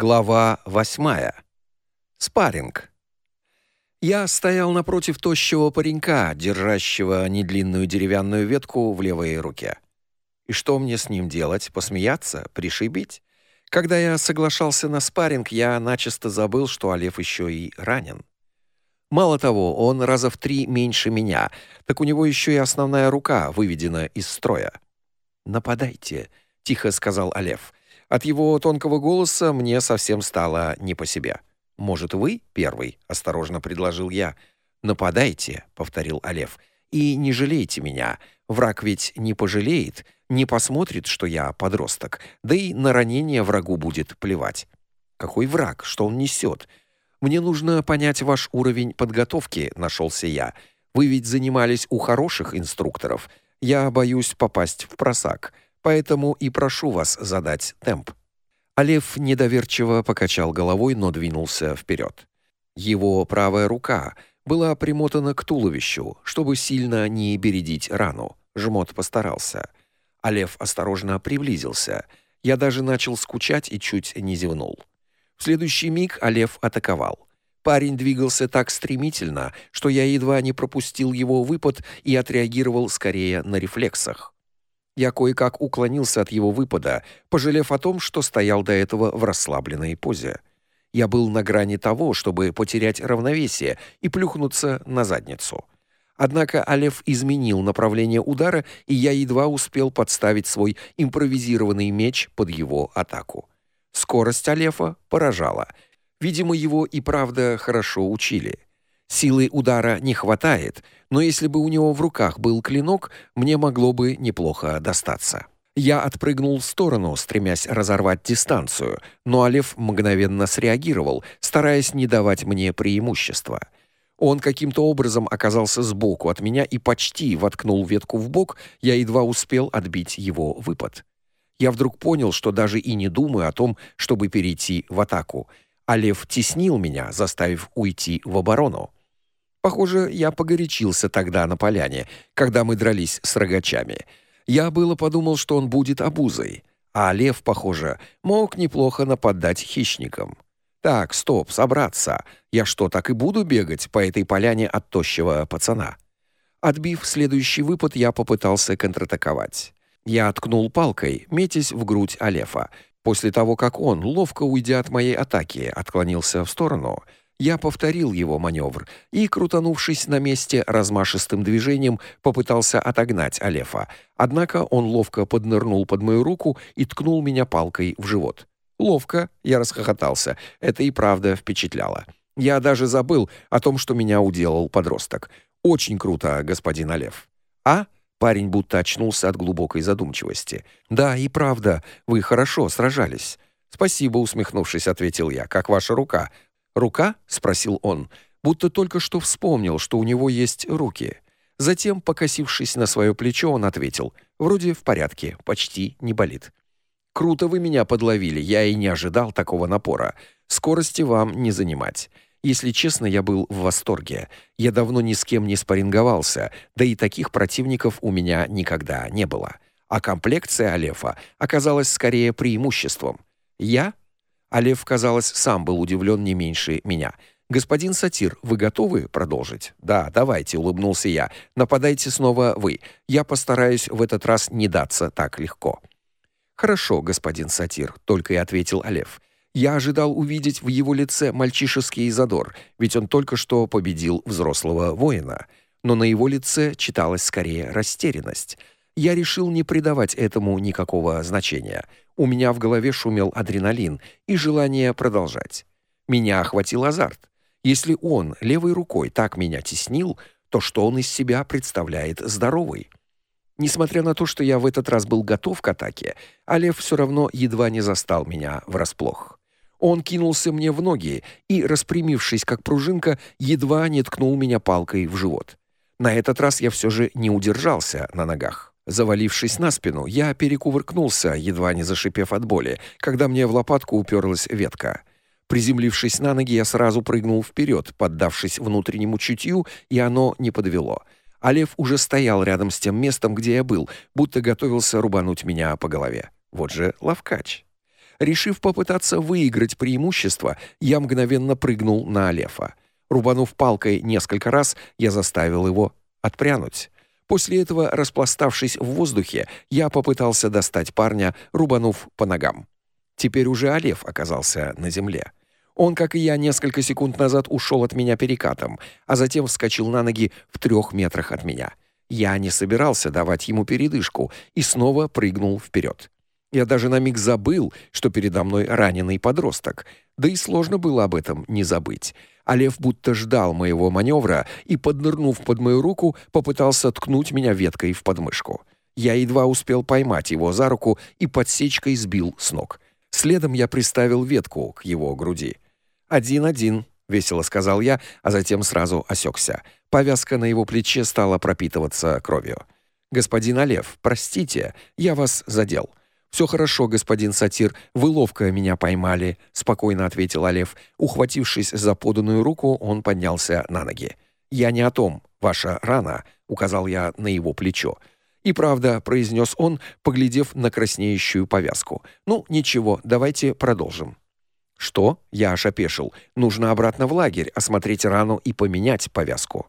Глава восьмая. Спарринг. Я стоял напротив тощего паренька, держащего недлинную деревянную ветку в левой руке. И что мне с ним делать? Посмеяться, пришибить? Когда я соглашался на спарринг, я начисто забыл, что Алев еще и ранен. Мало того, он раза в три меньше меня, так у него еще и основная рука выведена из строя. "Нападайте", тихо сказал Алев. От его тонкого голоса мне совсем стало не по себе. Может, вы первый, осторожно предложил я. Нападайте, повторил Алев. И не жалейте меня. Враг ведь не пожалеет, не посмотрит, что я подросток. Да и на ранение врагу будет плевать. Какой враг, что он несет? Мне нужно понять ваш уровень подготовки, нашелся я. Вы ведь занимались у хороших инструкторов. Я боюсь попасть в просак поэтому и прошу вас задать темп. Алев недоверчиво покачал головой, но двинулся вперед. Его правая рука была примотана к туловищу, чтобы сильно не бередить рану. Жмот постарался. Алев осторожно приблизился. Я даже начал скучать и чуть не зевнул. В следующий миг Алев атаковал. Парень двигался так стремительно, что я едва не пропустил его выпад и отреагировал скорее на рефлексах. Я кое-как уклонился от его выпада, пожалев о том, что стоял до этого в расслабленной позе. Я был на грани того, чтобы потерять равновесие и плюхнуться на задницу. Однако Алев изменил направление удара, и я едва успел подставить свой импровизированный меч под его атаку. Скорость Алефа поражала. Видимо, его и правда хорошо учили. Силы удара не хватает, но если бы у него в руках был клинок, мне могло бы неплохо достаться. Я отпрыгнул в сторону, стремясь разорвать дистанцию, но Алев мгновенно среагировал, стараясь не давать мне преимущества. Он каким-то образом оказался сбоку от меня и почти воткнул ветку в бок, я едва успел отбить его выпад. Я вдруг понял, что даже и не думаю о том, чтобы перейти в атаку. Алев теснил меня, заставив уйти в оборону. Похоже, я погорячился тогда на поляне, когда мы дрались с рогачами. Я было подумал, что он будет обузой, а лев, похоже, мог неплохо нападать хищникам. Так, стоп, собраться. Я что, так и буду бегать по этой поляне от тощего пацана? Отбив следующий выпад, я попытался контратаковать. Я откнул палкой, метясь в грудь Алефа. После того, как он, ловко уйдя от моей атаки, отклонился в сторону, я повторил его маневр и, крутанувшись на месте размашистым движением, попытался отогнать Алефа. Однако он ловко поднырнул под мою руку и ткнул меня палкой в живот. Ловко, я расхохотался. Это и правда впечатляло. Я даже забыл о том, что меня уделал подросток. Очень круто, господин Алеф. А? Парень будто очнулся от глубокой задумчивости. Да, и правда, вы хорошо сражались. Спасибо, усмехнувшись, ответил я. Как ваша рука? «Рука?» — спросил он, будто только что вспомнил, что у него есть руки. Затем, покосившись на свое плечо, он ответил, «Вроде в порядке, почти не болит». «Круто вы меня подловили, я и не ожидал такого напора. Скорости вам не занимать». Если честно, я был в восторге. Я давно ни с кем не спарринговался, да и таких противников у меня никогда не было. А комплекция Алефа оказалась скорее преимуществом. Я а казалось, сам был удивлен не меньше меня. Господин сатир, вы готовы продолжить? Да, давайте, улыбнулся я. Нападайте снова вы. Я постараюсь в этот раз не даться так легко. Хорошо, господин сатир, только и ответил Алев. Я ожидал увидеть в его лице мальчишеский задор, ведь он только что победил взрослого воина, но на его лице читалась скорее растерянность. Я решил не придавать этому никакого значения. У меня в голове шумел адреналин и желание продолжать. Меня охватил азарт. Если он левой рукой так меня теснил, то что он из себя представляет здоровый? Несмотря на то, что я в этот раз был готов к атаке, Алев все равно едва не застал меня врасплох. Он кинулся мне в ноги и, распрямившись как пружинка, едва не ткнул меня палкой в живот. На этот раз я все же не удержался на ногах. Завалившись на спину, я перекувыркнулся, едва не зашипев от боли, когда мне в лопатку уперлась ветка. Приземлившись на ноги, я сразу прыгнул вперед, поддавшись внутреннему чутью, и оно не подвело. А уже стоял рядом с тем местом, где я был, будто готовился рубануть меня по голове. Вот же ловкач. Решив попытаться выиграть преимущество, я мгновенно прыгнул на Алефа. Рубанув палкой несколько раз, я заставил его отпрянуть. После этого, распластавшись в воздухе, я попытался достать парня, рубанув по ногам. Теперь уже Алеф оказался на земле. Он, как и я, несколько секунд назад ушел от меня перекатом, а затем вскочил на ноги в трех метрах от меня. Я не собирался давать ему передышку и снова прыгнул вперед. Я даже на миг забыл, что передо мной раненый подросток. Да и сложно было об этом не забыть. А будто ждал моего маневра и, поднырнув под мою руку, попытался ткнуть меня веткой в подмышку. Я едва успел поймать его за руку и подсечкой сбил с ног. Следом я приставил ветку к его груди. «Один-один», — весело сказал я, а затем сразу осекся. Повязка на его плече стала пропитываться кровью. «Господин Олев, простите, я вас задел. Все хорошо, господин сатир, вы ловко меня поймали, спокойно ответил Олев. Ухватившись за поданную руку, он поднялся на ноги. Я не о том, ваша рана, указал я на его плечо. И правда, произнес он, поглядев на краснеющую повязку. Ну, ничего, давайте продолжим. Что? Я аж опешил. Нужно обратно в лагерь, осмотреть рану и поменять повязку.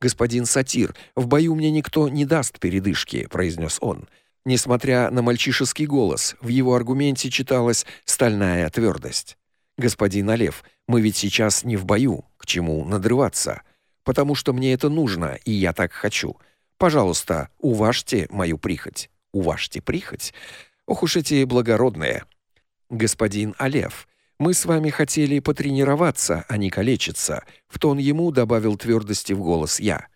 Господин сатир, в бою мне никто не даст передышки, произнес он. Несмотря на мальчишеский голос, в его аргументе читалась стальная твердость. Господин Олев, мы ведь сейчас не в бою, к чему надрываться? Потому что мне это нужно, и я так хочу. Пожалуйста, уважьте мою прихоть. Уважьте прихоть. Ох уж эти благородные. Господин Олев, мы с вами хотели потренироваться, а не калечиться, в тон ему добавил твердости в голос я.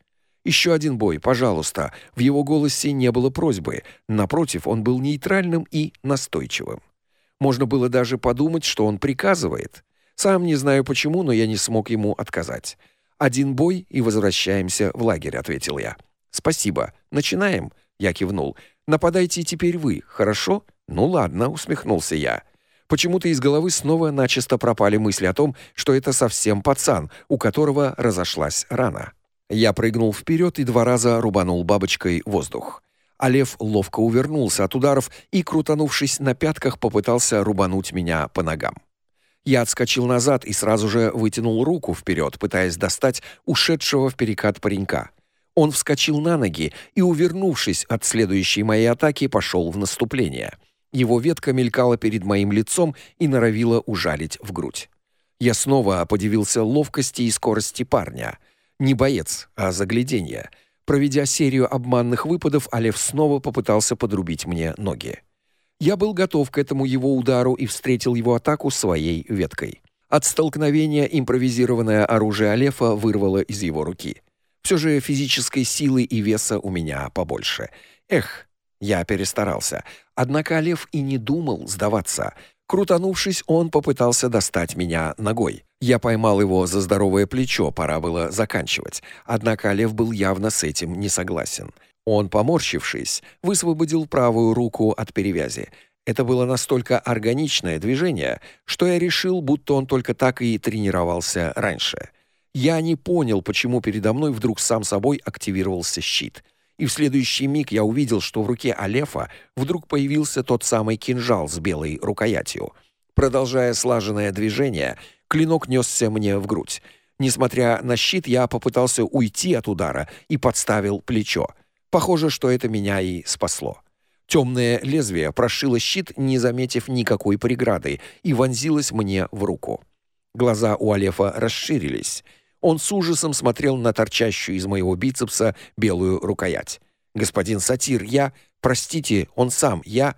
Еще один бой, пожалуйста. В его голосе не было просьбы, напротив, он был нейтральным и настойчивым. Можно было даже подумать, что он приказывает. Сам не знаю почему, но я не смог ему отказать. Один бой и возвращаемся в лагерь, ответил я. Спасибо. Начинаем, я кивнул. Нападайте теперь вы, хорошо? Ну ладно, усмехнулся я. Почему-то из головы снова начисто пропали мысли о том, что это совсем пацан, у которого разошлась рана. Я прыгнул вперед и два раза рубанул бабочкой воздух. А лев ловко увернулся от ударов и, крутанувшись на пятках, попытался рубануть меня по ногам. Я отскочил назад и сразу же вытянул руку вперед, пытаясь достать ушедшего в перекат паренька. Он вскочил на ноги и, увернувшись от следующей моей атаки, пошел в наступление. Его ветка мелькала перед моим лицом и норовила ужалить в грудь. Я снова подивился ловкости и скорости парня. Не боец, а загляденье. Проведя серию обманных выпадов, Алев снова попытался подрубить мне ноги. Я был готов к этому его удару и встретил его атаку своей веткой. От столкновения импровизированное оружие Алефа вырвало из его руки. Все же физической силы и веса у меня побольше. Эх, я перестарался. Однако Алеф и не думал сдаваться. Крутанувшись, он попытался достать меня ногой. Я поймал его за здоровое плечо, пора было заканчивать. Однако Лев был явно с этим не согласен. Он, поморщившись, высвободил правую руку от перевязи. Это было настолько органичное движение, что я решил, будто он только так и тренировался раньше. Я не понял, почему передо мной вдруг сам собой активировался щит. И в следующий миг я увидел, что в руке Алефа вдруг появился тот самый кинжал с белой рукоятью. Продолжая слаженное движение, Клинок несся мне в грудь. Несмотря на щит, я попытался уйти от удара и подставил плечо. Похоже, что это меня и спасло. Темное лезвие прошило щит, не заметив никакой преграды, и вонзилось мне в руку. Глаза у Алефа расширились. Он с ужасом смотрел на торчащую из моего бицепса белую рукоять. Господин сатир, я, простите, он сам, я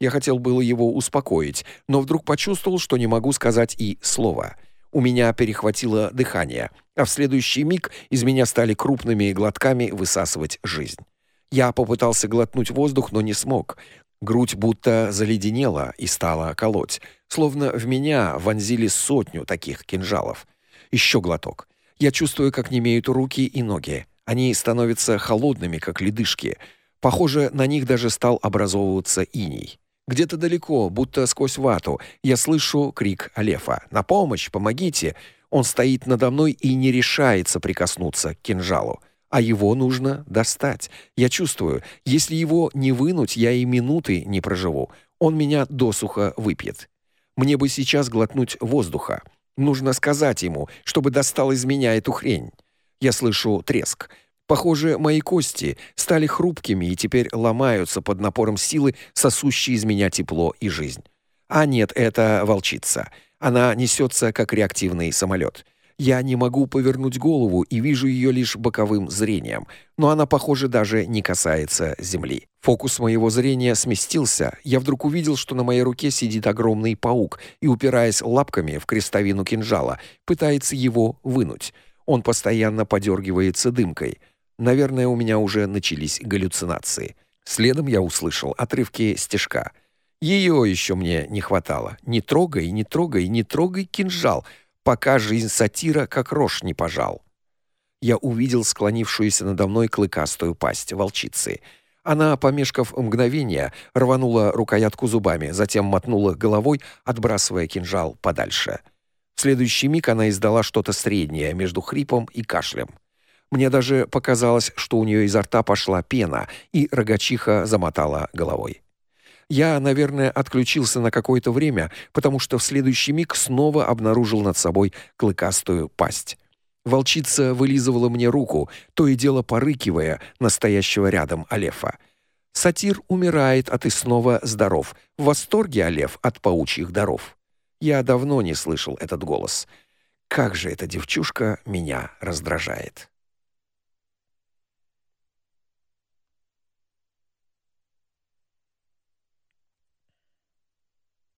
я хотел было его успокоить, но вдруг почувствовал, что не могу сказать и слова. У меня перехватило дыхание, а в следующий миг из меня стали крупными глотками высасывать жизнь. Я попытался глотнуть воздух, но не смог. Грудь будто заледенела и стала колоть, словно в меня вонзили сотню таких кинжалов. Еще глоток. Я чувствую, как немеют руки и ноги. Они становятся холодными, как ледышки. Похоже, на них даже стал образовываться иней. Где-то далеко, будто сквозь вату, я слышу крик Алефа: "На помощь, помогите!" Он стоит надо мной и не решается прикоснуться к кинжалу, а его нужно достать. Я чувствую, если его не вынуть, я и минуты не проживу. Он меня досуха выпьет. Мне бы сейчас глотнуть воздуха. Нужно сказать ему, чтобы достал из меня эту хрень. Я слышу треск. Похоже, мои кости стали хрупкими и теперь ломаются под напором силы, сосущей из меня тепло и жизнь. А нет, это волчица. Она несется как реактивный самолет. Я не могу повернуть голову и вижу ее лишь боковым зрением, но она, похоже, даже не касается земли. Фокус моего зрения сместился. Я вдруг увидел, что на моей руке сидит огромный паук и упираясь лапками в крестовину кинжала, пытается его вынуть. Он постоянно подергивается дымкой. Наверное, у меня уже начались галлюцинации. Следом я услышал отрывки стежка. Ее еще мне не хватало. Не трогай, не трогай, не трогай кинжал пока жизнь сатира как рожь не пожал. Я увидел склонившуюся надо мной клыкастую пасть волчицы. Она, помешков мгновение, рванула рукоятку зубами, затем мотнула головой, отбрасывая кинжал подальше. В следующий миг она издала что-то среднее между хрипом и кашлем. Мне даже показалось, что у нее изо рта пошла пена, и рогачиха замотала головой. Я, наверное, отключился на какое-то время, потому что в следующий миг снова обнаружил над собой клыкастую пасть. Волчица вылизывала мне руку, то и дело порыкивая настоящего рядом Алефа. Сатир умирает, а ты снова здоров. В восторге Алеф от паучьих даров. Я давно не слышал этот голос. Как же эта девчушка меня раздражает.